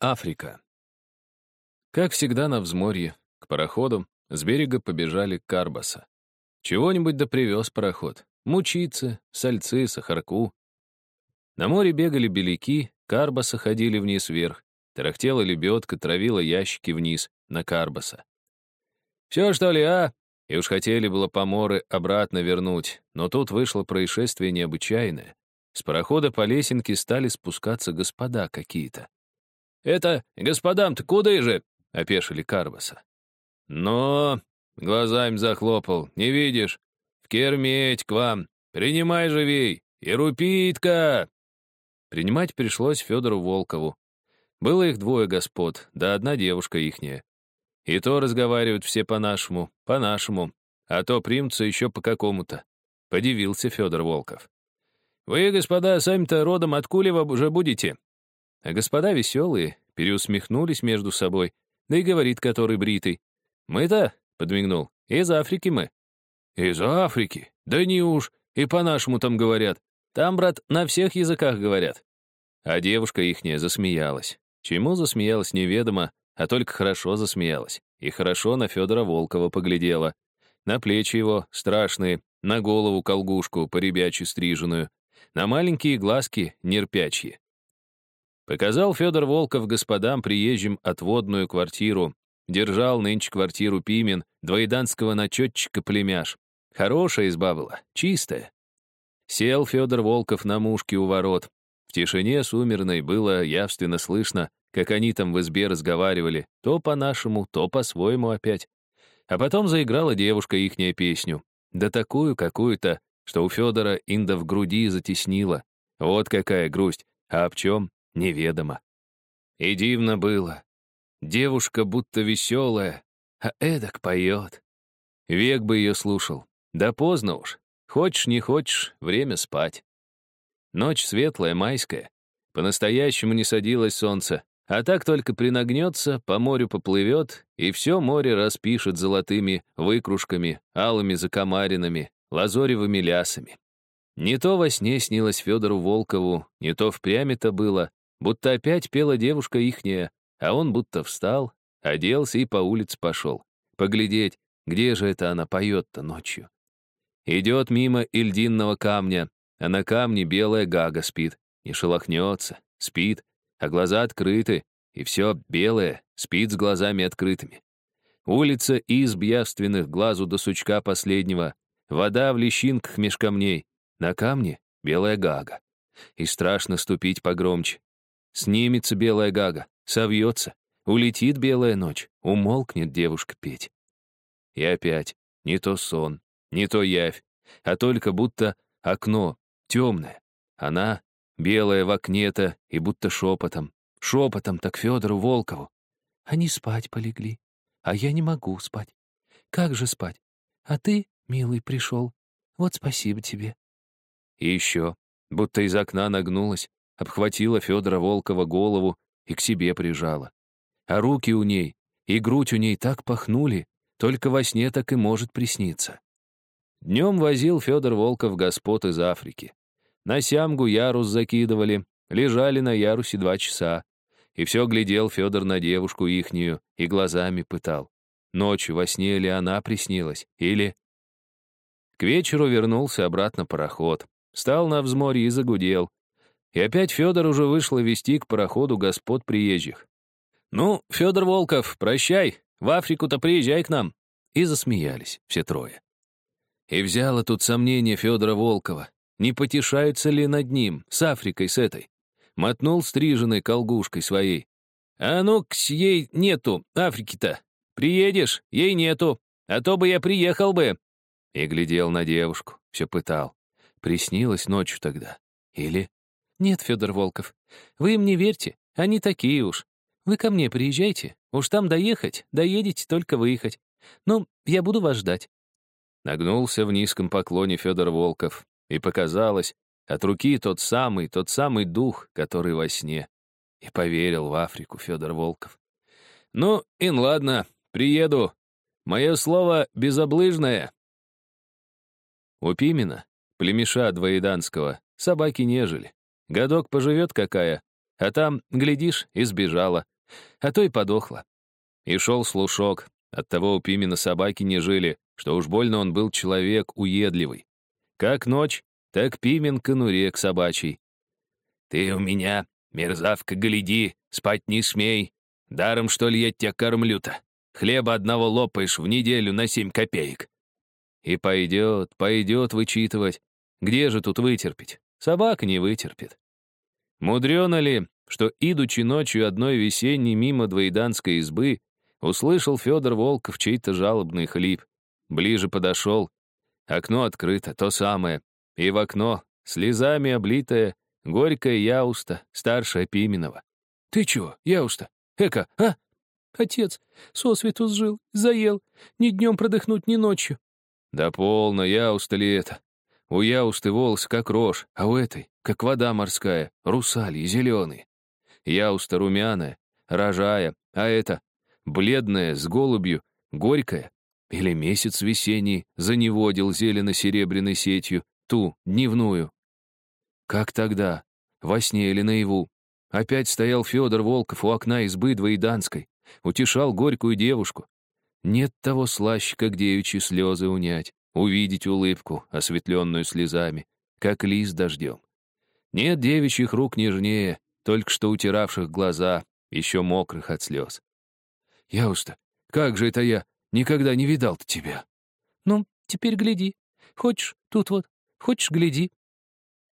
Африка. Как всегда на взморье, к пароходу, с берега побежали Карбаса. Чего-нибудь да привез пароход. Мучицы, сальцы, сахарку. На море бегали беляки, Карбаса ходили вниз-вверх. Тарахтела лебедка, травила ящики вниз, на Карбаса. «Все, что ли, а?» И уж хотели было поморы обратно вернуть, но тут вышло происшествие необычайное. С парохода по лесенке стали спускаться господа какие-то. «Это господам-то куда же?» — опешили Карбаса. «Но...» — глазами захлопал. «Не видишь? В керметь к вам. Принимай живей! И рупитка!» Принимать пришлось Федору Волкову. Было их двое господ, да одна девушка ихняя. И то разговаривают все по-нашему, по-нашему, а то примутся еще по какому-то. Подивился Федор Волков. «Вы, господа, сами-то родом от Кулева уже будете?» А господа веселые переусмехнулись между собой, да и говорит который бритый. «Мы-то», — подмигнул, — «из Африки мы». «Из Африки? Да не уж, и по-нашему там говорят. Там, брат, на всех языках говорят». А девушка ихняя засмеялась. Чему засмеялась, неведомо, а только хорошо засмеялась. И хорошо на Федора Волкова поглядела. На плечи его, страшные, на голову колгушку, поребячью стриженную, на маленькие глазки, нерпячьи. Показал Федор Волков господам приезжим отводную квартиру. Держал нынче квартиру Пимен, двоеданского начетчика племяш. Хорошая изба была, чистая. Сел Федор Волков на мушке у ворот. В тишине сумерной было явственно слышно, как они там в избе разговаривали, то по-нашему, то по-своему опять. А потом заиграла девушка ихняя песню. Да такую какую-то, что у Федора инда в груди затеснила. Вот какая грусть. А об чем? Неведомо. И дивно было. Девушка будто веселая, а эдак поет. Век бы ее слушал. Да поздно уж. Хочешь, не хочешь, время спать. Ночь светлая, майская. По-настоящему не садилось солнце, а так только принагнется, по морю поплывет, и все море распишет золотыми выкружками, алыми закомаринами, лазоревыми лясами. Не то во сне снилось Федору Волкову, не то впрямь это было, Будто опять пела девушка ихняя, а он будто встал, оделся и по улице пошел. Поглядеть, где же это она поет-то ночью. Идет мимо ильдинного камня, а на камне белая гага спит, не шелохнется, спит, а глаза открыты, и все белое, спит с глазами открытыми. Улица изб явственных глазу до сучка последнего, вода в лещинках меж камней, на камне белая гага. И страшно ступить погромче, Снимется белая гага, совьется, улетит белая ночь, умолкнет девушка петь. И опять не то сон, не то явь, а только будто окно, темное. Она, белая в окне-то, и будто шепотом, шепотом так Федору Волкову. Они спать полегли, а я не могу спать. Как же спать? А ты, милый, пришел. Вот спасибо тебе. И еще, будто из окна нагнулась, обхватила Федора Волкова голову и к себе прижала. А руки у ней и грудь у ней так пахнули, только во сне так и может присниться. Днем возил Федор Волков господ из Африки. На сямгу ярус закидывали, лежали на ярусе два часа. И все глядел Федор на девушку ихнюю и глазами пытал. Ночью во сне ли она приснилась, или... К вечеру вернулся обратно пароход. Встал на взморье и загудел. И опять Федор уже вышло вести к пароходу господ приезжих. «Ну, Федор Волков, прощай, в Африку-то приезжай к нам». И засмеялись все трое. И взяло тут сомнение Федора Волкова, не потешаются ли над ним, с Африкой с этой. Мотнул стриженной колгушкой своей. «А ну, к ей нету, Африки-то. Приедешь, ей нету, а то бы я приехал бы». И глядел на девушку, все пытал. Приснилось ночью тогда. Или «Нет, Федор Волков, вы им не верьте, они такие уж. Вы ко мне приезжайте, уж там доехать, доедете только выехать. Ну, я буду вас ждать». Нагнулся в низком поклоне Федор Волков, и показалось, от руки тот самый, тот самый дух, который во сне. И поверил в Африку Федор Волков. «Ну, ин ладно, приеду. Мое слово безоблыжное». У Пимена, племеша двоеданского, собаки не жили. Годок поживет какая, А там, глядишь, и сбежала. А то и подохла. И шел слушок. Оттого у Пимена собаки не жили, что уж больно он был человек уедливый. Как ночь, так Пимен к конуре к собачьей. «Ты у меня, мерзавка, гляди, спать не смей. Даром, что ли, я тебя кормлю-то? Хлеба одного лопаешь в неделю на семь копеек». И пойдет, пойдет вычитывать. Где же тут вытерпеть? Собака не вытерпит. Мудрено ли, что, идучи ночью одной весенней мимо двоеданской избы, услышал Федор Волков чей-то жалобный хлип. Ближе подошел. Окно открыто, то самое. И в окно, слезами облитая, горькая Яуста, старшая Пименова. «Ты чего, Яуста? Эка, а?» «Отец, сосвету сжил, заел. Ни днем продохнуть, ни ночью». «Да полно, Яуста ли это? У Яусты волосы как рожь, а у этой как вода морская, русальи зеленые. Яуста румяная, рожая, а это бледная, с голубью, горькая. Или месяц весенний заневодил зелено-серебряной сетью, ту, дневную. Как тогда, во сне или наяву, опять стоял Федор Волков у окна избы двоеданской, утешал горькую девушку. Нет того слаще, как девичьи слезы унять, увидеть улыбку, осветленную слезами, как лист дождем. Нет девичьих рук нежнее, только что утиравших глаза, еще мокрых от слез. «Яуста, как же это я никогда не видал-то тебя?» «Ну, теперь гляди. Хочешь, тут вот, хочешь, гляди».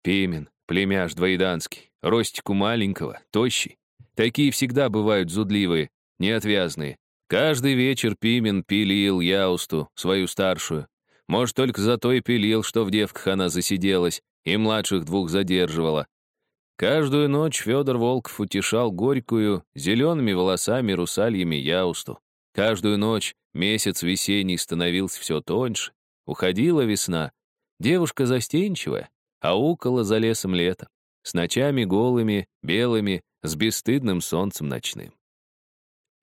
Пимен, племяш двоеданский, ростику маленького, тощий. Такие всегда бывают зудливые, неотвязные. Каждый вечер Пимен пилил Яусту, свою старшую. Может, только за то и пилил, что в девках она засиделась, и младших двух задерживала. Каждую ночь Федор Волков утешал горькую, зелеными волосами русальями Яусту. Каждую ночь месяц весенний становился все тоньше. Уходила весна. Девушка застенчивая, а укола за лесом лето. С ночами голыми, белыми, с бесстыдным солнцем ночным.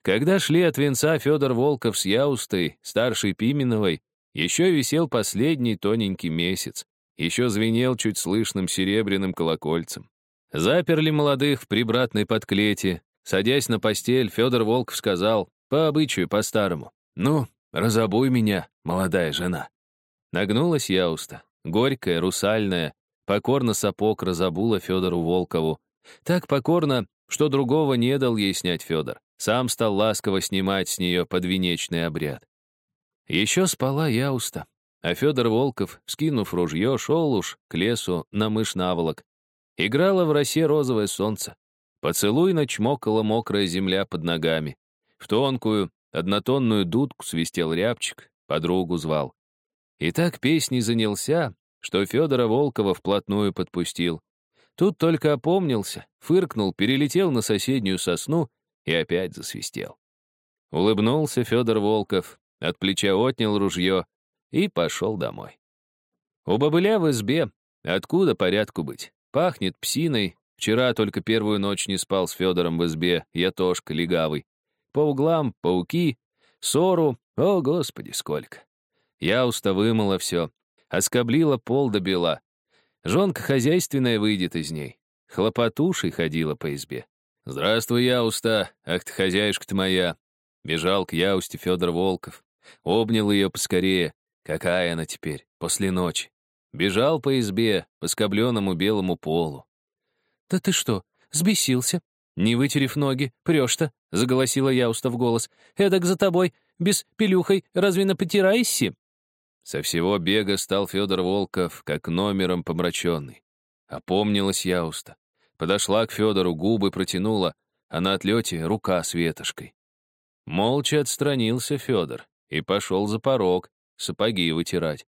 Когда шли от венца Федор Волков с Яустой, старшей Пименовой, еще висел последний тоненький месяц, еще звенел чуть слышным серебряным колокольцем. Заперли молодых в прибратной подклете. Садясь на постель, Федор Волков сказал, по обычаю, по-старому, «Ну, разобуй меня, молодая жена». Нагнулась Яуста, горькая, русальная, покорно сапог разобула Федору Волкову. Так покорно, что другого не дал ей снять Федор. Сам стал ласково снимать с нее подвенечный обряд. Еще спала Яуста, а Федор Волков, скинув ружье, шел уж к лесу на мышь наволок. Играло в росе розовое солнце. Поцелуй начмокала мокрая земля под ногами. В тонкую, однотонную дудку свистел рябчик, подругу звал. И так песней занялся, что Федора Волкова вплотную подпустил. Тут только опомнился, фыркнул, перелетел на соседнюю сосну и опять засвистел. Улыбнулся Федор Волков, от плеча отнял ружье и пошел домой. У бобыля в избе, откуда порядку быть, пахнет псиной, вчера только первую ночь не спал с Федором в избе, я тошка легавый. По углам пауки, ссору, о, господи, сколько. Я уста вымыла все, оскоблила пол до бела. Жонка хозяйственная выйдет из ней. Хлопотушей ходила по избе. «Здравствуй, Яуста, ах ты хозяюшка-то моя!» Бежал к Яусте Федор Волков. Обнял ее поскорее. Какая она теперь, после ночи. Бежал по избе, по скобленному белому полу. «Да ты что, сбесился? Не вытерев ноги, прешь-то?» — заголосила я, устав голос. «Эдак за тобой, без пелюхой, разве напотираешься?» Со всего бега стал Федор Волков, как номером помраченный. Опомнилась Яуста. Подошла к Федору, губы протянула, а на отлете рука с ветошкой. Молча отстранился Федор и пошел за порог, сапоги вытирать.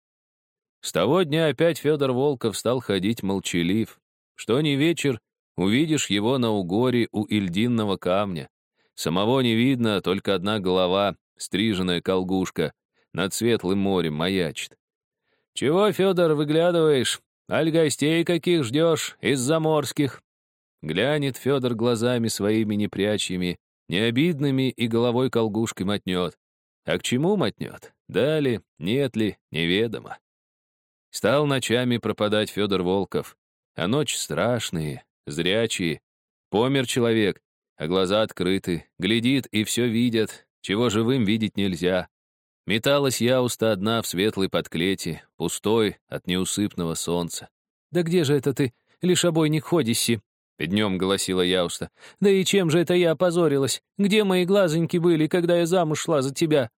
С того дня опять Федор Волков стал ходить молчалив. Что ни вечер, увидишь его на угоре у Ильдинного камня. Самого не видно, только одна голова, стриженная колгушка, над светлым морем маячит. «Чего, Федор, выглядываешь? Аль гостей каких ждешь из заморских?» Глянет Федор глазами своими непрячьими, необидными и головой колгушкой мотнет. А к чему мотнет? Да ли, нет ли, неведомо. Стал ночами пропадать Федор Волков, а ночи страшные, зрячие. Помер человек, а глаза открыты, глядит и все видят, чего живым видеть нельзя. Металась Яуста одна в светлой подклете, пустой от неусыпного солнца. «Да где же это ты, лишь обойник ходиси?» — днем голосила Яуста. «Да и чем же это я опозорилась? Где мои глазоньки были, когда я замуж шла за тебя?»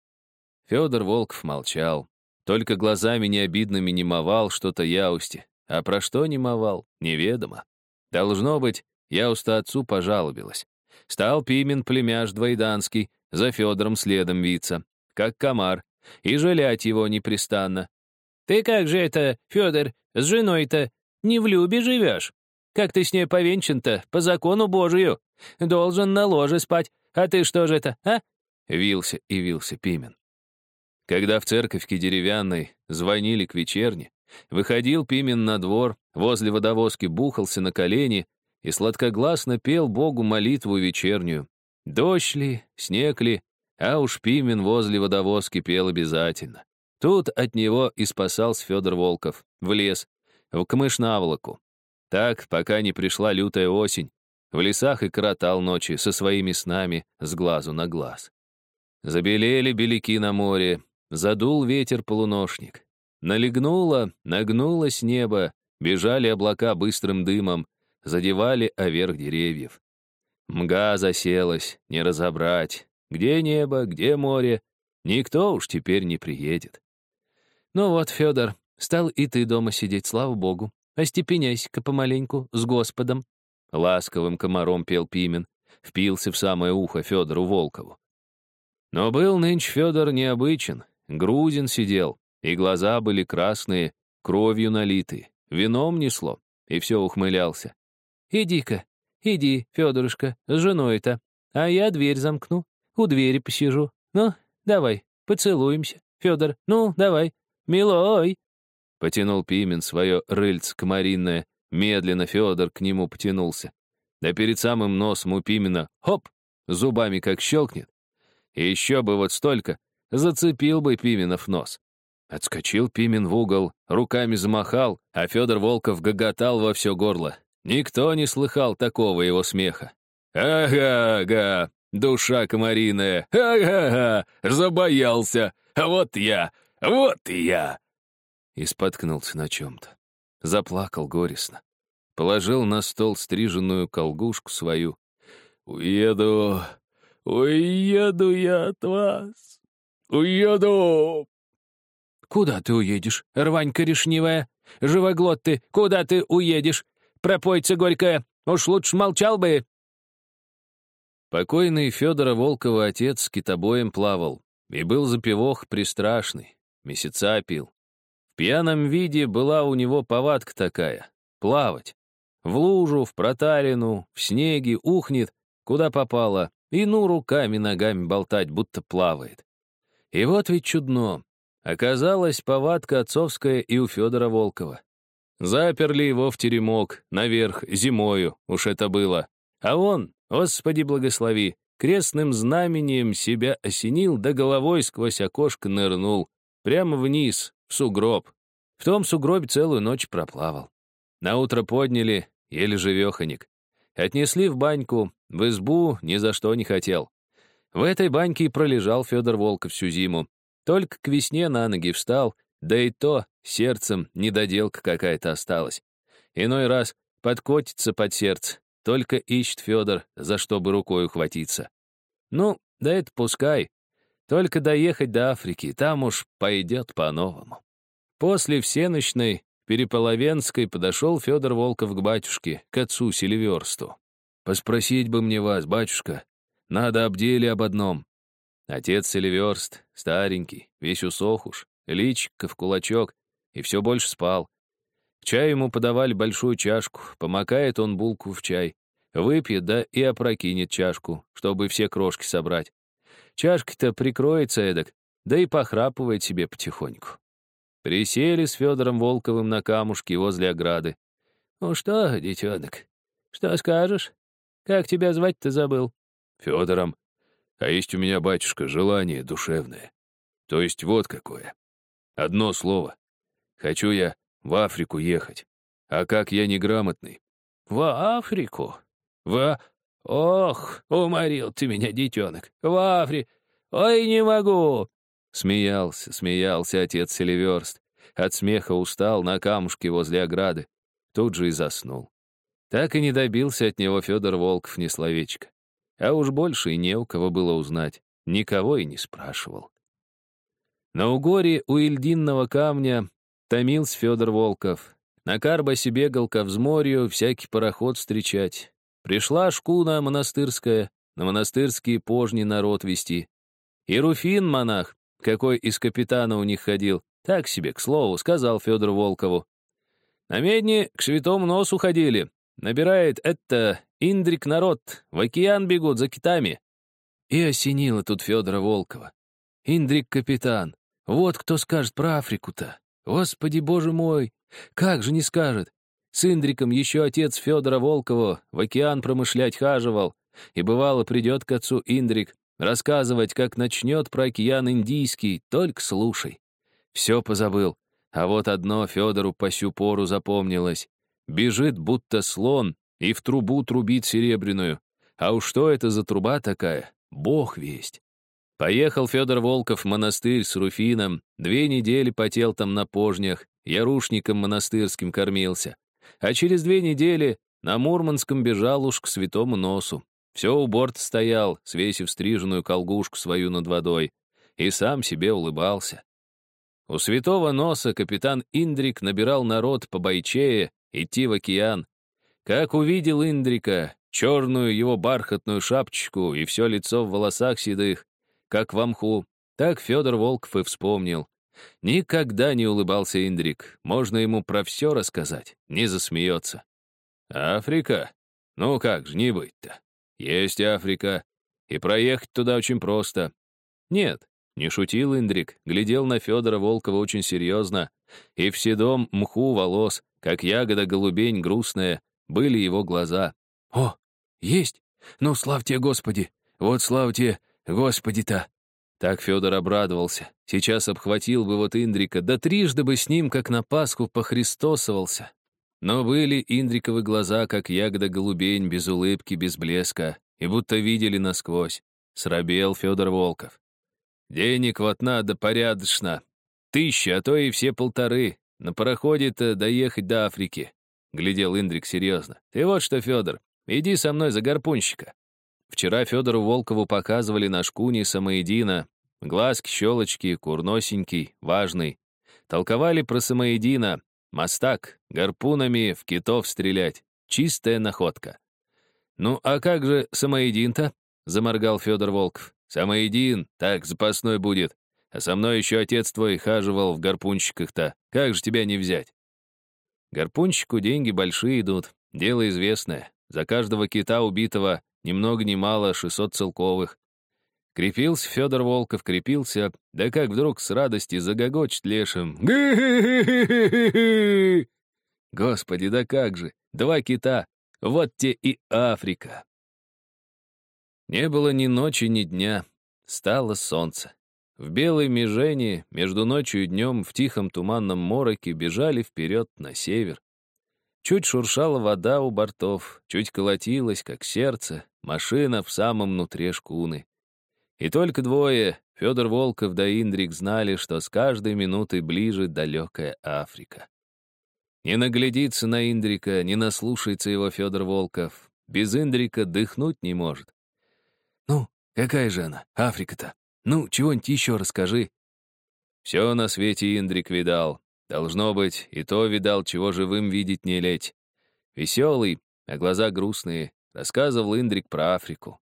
Федор Волков молчал. Только глазами необидными немовал что-то Яусте. А про что немовал, неведомо. Должно быть, Яуста отцу пожалобилась. Стал Пимен племяш двойданский, за Федором следом виться как комар, и жалять его непрестанно. «Ты как же это, Федор, с женой-то не в любе живешь? Как ты с ней повенчан-то, по закону Божию? Должен на ложе спать, а ты что же это, а?» Вился и вился Пимен. Когда в церковке деревянной звонили к вечерне, выходил Пимен на двор, возле водовозки бухался на колени и сладкогласно пел Богу молитву вечернюю. Дождь ли, снег ли, а уж Пимен возле водовозки пел обязательно. Тут от него и спасался Федор Волков, в лес, в камыш-наволоку. Так, пока не пришла лютая осень, в лесах и коротал ночи со своими снами с глазу на глаз. Забелели беляки на море, задул ветер-полуношник. Налегнуло, нагнулось небо, бежали облака быстрым дымом, задевали оверх деревьев. Мга заселась, не разобрать, где небо, где море? Никто уж теперь не приедет. Ну вот, Федор, стал и ты дома сидеть, слава богу. Остепеняйся-ка помаленьку, с Господом. Ласковым комаром пел Пимен, впился в самое ухо Федору Волкову. Но был нынче Федор необычен, грузин сидел, и глаза были красные, кровью налиты, вином несло, и все ухмылялся. «Иди-ка, иди, Федорушка, с женой-то, а я дверь замкну. У двери посижу. Ну, давай, поцелуемся. Федор, ну, давай. Милой!» Потянул Пимен свое рыльце комаринное. Медленно Федор к нему потянулся. Да перед самым носом у Пимена, хоп, зубами как щелкнет. И еще бы вот столько, зацепил бы Пименов нос. Отскочил Пимен в угол, руками замахал, а Федор Волков гоготал во все горло. Никто не слыхал такого его смеха. «Ага-ага, Душа комариная. Ага-га, забоялся. А вот я, вот я. И споткнулся на чем-то. Заплакал горестно. Положил на стол стриженную колгушку свою. «Уеду, уеду я от вас. Уеду!» «Куда ты уедешь, рванька решнивая? Живоглот ты, куда ты уедешь? Пропойца горькая, уж лучше молчал бы!» Покойный Федора Волкова отец с китобоем плавал, и был запивох пристрашный, месяца пил. Пьяном виде была у него повадка такая — плавать. В лужу, в проталину, в снеге ухнет, куда попало, и ну руками-ногами болтать, будто плавает. И вот ведь чудно. Оказалась повадка отцовская и у Федора Волкова. Заперли его в теремок, наверх, зимою, уж это было. А он, Господи, благослови, крестным знамением себя осенил, да головой сквозь окошко нырнул, прямо вниз, в сугроб. В том сугробе целую ночь проплавал. Наутро подняли, еле живеханик. Отнесли в баньку, в избу ни за что не хотел. В этой баньке и пролежал Федор Волков всю зиму. Только к весне на ноги встал, да и то сердцем недоделка какая-то осталась. Иной раз подкотится под сердце, только ищет Федор, за что бы рукой ухватиться. Ну, да это пускай. Только доехать до Африки, там уж пойдет по-новому. После всеночной Переполовенской подошел Федор Волков к батюшке, к отцу Селиверсту. «Поспросить бы мне вас, батюшка, надо об деле об одном». Отец Селиверст, старенький, весь усох уж, личико в кулачок, и все больше спал. Чай ему подавали большую чашку, помакает он булку в чай. Выпьет, да и опрокинет чашку, чтобы все крошки собрать. Чашка-то прикроется эдак, да и похрапывает себе потихоньку. Присели с Федором Волковым на камушке возле ограды. «Ну что, детенок, что скажешь? Как тебя звать-то забыл?» «Федором. А есть у меня, батюшка, желание душевное. То есть вот какое. Одно слово. Хочу я в Африку ехать. А как я неграмотный? В Африку? В... Ох, уморил ты меня, детенок. В Афри... Ой, не могу!» Смеялся, смеялся отец Селиверст. От смеха устал на камушке возле ограды. Тут же и заснул. Так и не добился от него Федор Волков ни словечка. А уж больше и не у кого было узнать. Никого и не спрашивал. На угоре у Ильдинного камня томился Федор Волков. На Карбасе бегал ко взморью всякий пароход встречать. Пришла шкуна монастырская, на монастырские пожни народ вести. И Руфин, монах, какой из капитана у них ходил, так себе, к слову, сказал Федор Волкову. На медне к святому носу ходили. Набирает это Индрик народ, в океан бегут за китами. И осенило тут Федора Волкова. Индрик капитан. Вот кто скажет про Африку-то. Господи, боже мой, как же не скажет. С Индриком еще отец Федора Волкова в океан промышлять хаживал. И бывало придет к отцу Индрик, Рассказывать, как начнет про океан Индийский, только слушай. Все позабыл. А вот одно Федору по сю пору запомнилось. Бежит, будто слон, и в трубу трубит серебряную. А уж что это за труба такая? Бог весть. Поехал Федор Волков в монастырь с Руфином, две недели потел там на пожнях, ярушником монастырским кормился. А через две недели на Мурманском бежал уж к святому носу. Все у борта стоял, свесив стриженную колгушку свою над водой, и сам себе улыбался. У святого носа капитан Индрик набирал народ по бойчее идти в океан. Как увидел Индрика, черную его бархатную шапочку и все лицо в волосах седых, как в мху, так Федор Волков и вспомнил. Никогда не улыбался Индрик, можно ему про все рассказать, не засмеется. Африка? Ну как же не быть-то? Есть Африка, и проехать туда очень просто. Нет, не шутил Индрик, глядел на Федора Волкова очень серьезно, и в седом мху волос, как ягода голубень грустная, были его глаза. «О, есть! Ну, славьте Господи! Вот славьте Господи-то!» Так Федор обрадовался. Сейчас обхватил бы вот Индрика, да трижды бы с ним, как на Пасху, похристосовался. Но были Индриковы глаза, как ягода голубень, без улыбки, без блеска, и будто видели насквозь. Срабел Федор Волков. «Денег вот надо порядочно. Тысяча, а то и все полторы. На пароходе-то доехать до Африки», — глядел Индрик серьезно. «Ты вот что, Федор, иди со мной за гарпунщика». Вчера Федору Волкову показывали на шкуне Самоедина. Глазки, щелочки, курносенький, важный. Толковали про Самоедина, Мастак, гарпунами в китов стрелять. Чистая находка. «Ну, а как же самоедин-то?» — заморгал Федор Волков. «Самоедин, так, запасной будет. А со мной еще отец твой хаживал в гарпунщиках-то. Как же тебя не взять?» Гарпунщику деньги большие идут, дело известное. За каждого кита убитого ни много ни мало 600 целковых. Крепился Федор Волков, крепился, да как вдруг с радости загогочет лешим. Господи, да как же! Два кита! Вот те и Африка! Не было ни ночи, ни дня. Стало солнце. В белой межени, между ночью и днем, в тихом туманном мороке бежали вперед на север. Чуть шуршала вода у бортов, чуть колотилась, как сердце, машина в самом нутре шкуны. И только двое, Федор Волков да Индрик, знали, что с каждой минутой ближе далекая Африка. Не наглядится на Индрика, не наслушается его Федор Волков. Без Индрика дыхнуть не может. «Ну, какая же она, Африка-то? Ну, чего-нибудь еще расскажи». Все на свете Индрик видал. Должно быть, и то видал, чего живым видеть не леть. Веселый, а глаза грустные, рассказывал Индрик про Африку.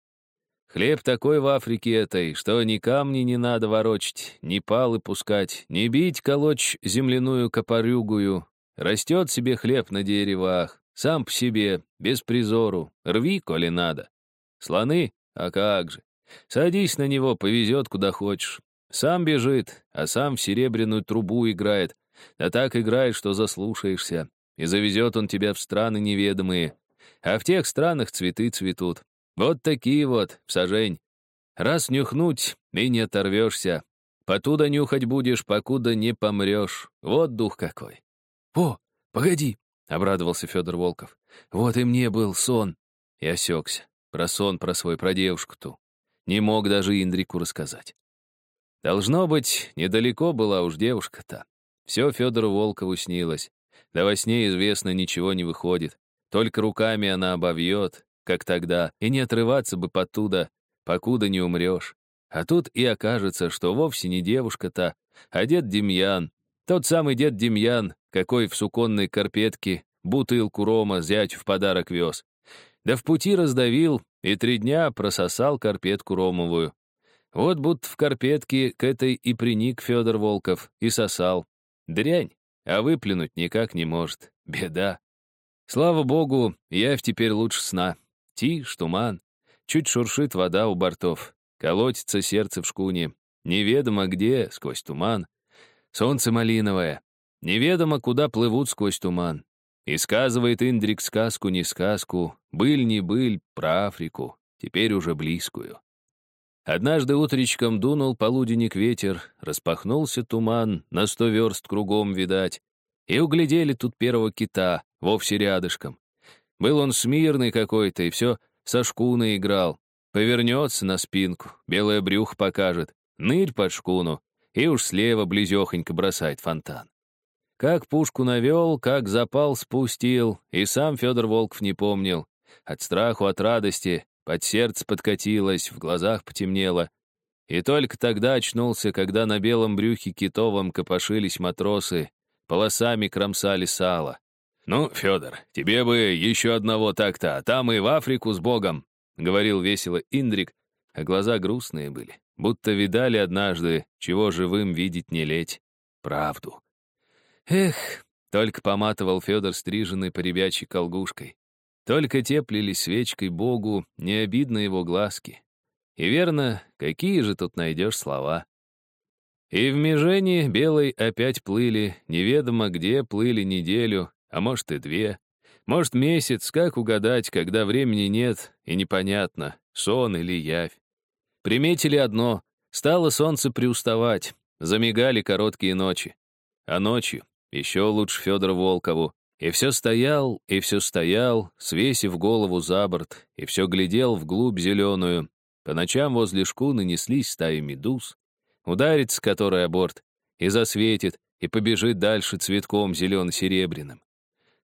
Хлеб такой в Африке этой, что ни камни не надо ворочить, ни палы пускать, ни бить колочь земляную копорюгую. Растет себе хлеб на деревах, сам по себе, без призору, рви, коли надо. Слоны? А как же. Садись на него, повезет куда хочешь. Сам бежит, а сам в серебряную трубу играет. Да так играет, что заслушаешься. И завезет он тебя в страны неведомые. А в тех странах цветы цветут. Вот такие вот, сажень. Раз нюхнуть, и не оторвешься. Потуда нюхать будешь, покуда не помрешь. Вот дух какой. «О, погоди!» — обрадовался Федор Волков. «Вот и мне был сон. И осекся. Про сон, про свой, про девушку ту. Не мог даже Индрику рассказать. Должно быть, недалеко была уж девушка-то. Все Федору Волкову снилось. Да во сне, известно, ничего не выходит. Только руками она обовьет, как тогда, и не отрываться бы потуда, покуда не умрешь. А тут и окажется, что вовсе не девушка-то, а дед Демьян, тот самый дед Демьян, какой в суконной карпетке бутылку рома зять в подарок вез. Да в пути раздавил и три дня прососал карпетку ромовую. Вот будто в карпетке к этой и приник Федор Волков и сосал. Дрянь, а выплюнуть никак не может. Беда. Слава богу, явь теперь лучше сна. Тишь, туман. Чуть шуршит вода у бортов. Колотится сердце в шкуне. Неведомо где, сквозь туман. Солнце малиновое. Неведомо, куда плывут сквозь туман. И сказывает Индрик сказку не сказку, быль не быль про Африку, теперь уже близкую. Однажды утречком дунул полуденник ветер, распахнулся туман, на сто верст кругом видать, и углядели тут первого кита, вовсе рядышком. Был он смирный какой-то, и все со шкуной играл. Повернется на спинку, белое брюх покажет, нырь под шкуну, и уж слева близехонько бросает фонтан. Как пушку навел, как запал спустил, и сам Федор Волков не помнил. От страху, от радости, под сердце подкатилось, в глазах потемнело. И только тогда очнулся, когда на белом брюхе китовом копошились матросы, полосами кромсали сало. «Ну, Федор, тебе бы еще одного так-то, а там и в Африку с Богом», — говорил весело Индрик, а глаза грустные были, будто видали однажды, чего живым видеть не леть, правду. Эх, только поматывал Федор стриженный по ребячьей колгушкой. Только теплились свечкой Богу, не обидно его глазки. И верно, какие же тут найдешь слова? И в межении белой опять плыли, неведомо где плыли неделю, а может и две. Может, месяц, как угадать, когда времени нет и непонятно, сон или явь. Приметили одно — стало солнце приуставать, замигали короткие ночи. А ночью еще лучше Федору Волкову. И все стоял, и все стоял, свесив голову за борт, и все глядел вглубь зеленую. По ночам возле шкуны неслись стаи медуз, ударится которая борт, и засветит, и побежит дальше цветком зелено-серебряным.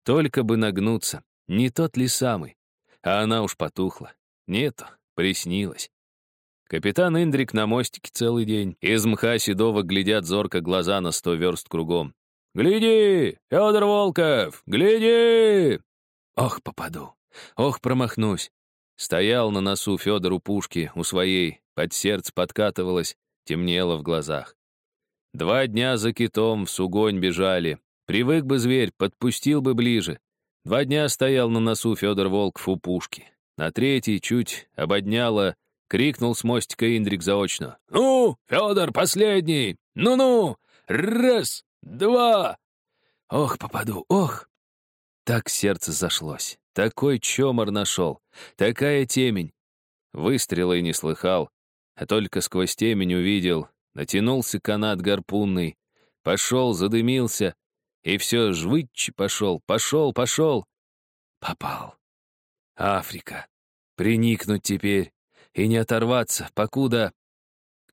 Только бы нагнуться, не тот ли самый? А она уж потухла. Нету, приснилась. Капитан Индрик на мостике целый день. Из мха седого глядят зорко глаза на сто верст кругом. «Гляди, Федор Волков, гляди!» Ох, попаду, ох, промахнусь. Стоял на носу Федор у пушки, у своей, под сердце подкатывалось, темнело в глазах. Два дня за китом в сугонь бежали. Привык бы зверь, подпустил бы ближе. Два дня стоял на носу Федор Волков у пушки. На третий чуть ободняло, крикнул с мостика Индрик заочно. «Ну, Федор, последний! Ну-ну! Раз, Два! Ох, попаду, ох! Так сердце зашлось. Такой чомор нашел. Такая темень. Выстрела и не слыхал, а только сквозь темень увидел. Натянулся канат гарпунный. Пошел, задымился. И все жвычи пошел, пошел, пошел. Попал. Африка. Приникнуть теперь. И не оторваться, покуда...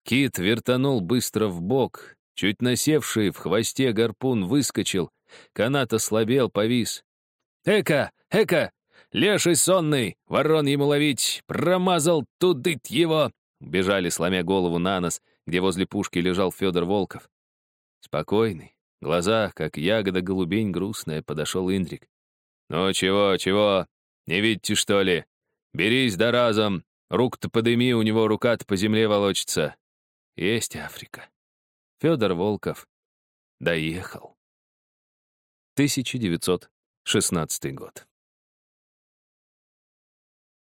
Кит вертанул быстро в бок, Чуть насевший в хвосте гарпун выскочил, канат ослабел, повис. «Эка! Эка! Леший сонный! Ворон ему ловить! Промазал тудыть его!» Бежали, сломя голову на нос, где возле пушки лежал Федор Волков. Спокойный, глаза, как ягода голубень грустная, подошел Индрик. «Ну чего, чего? Не видите, что ли? Берись да разом! Рук-то подыми, у него рука-то по земле волочится!» Есть Африка. Федор Волков доехал. 1916 год.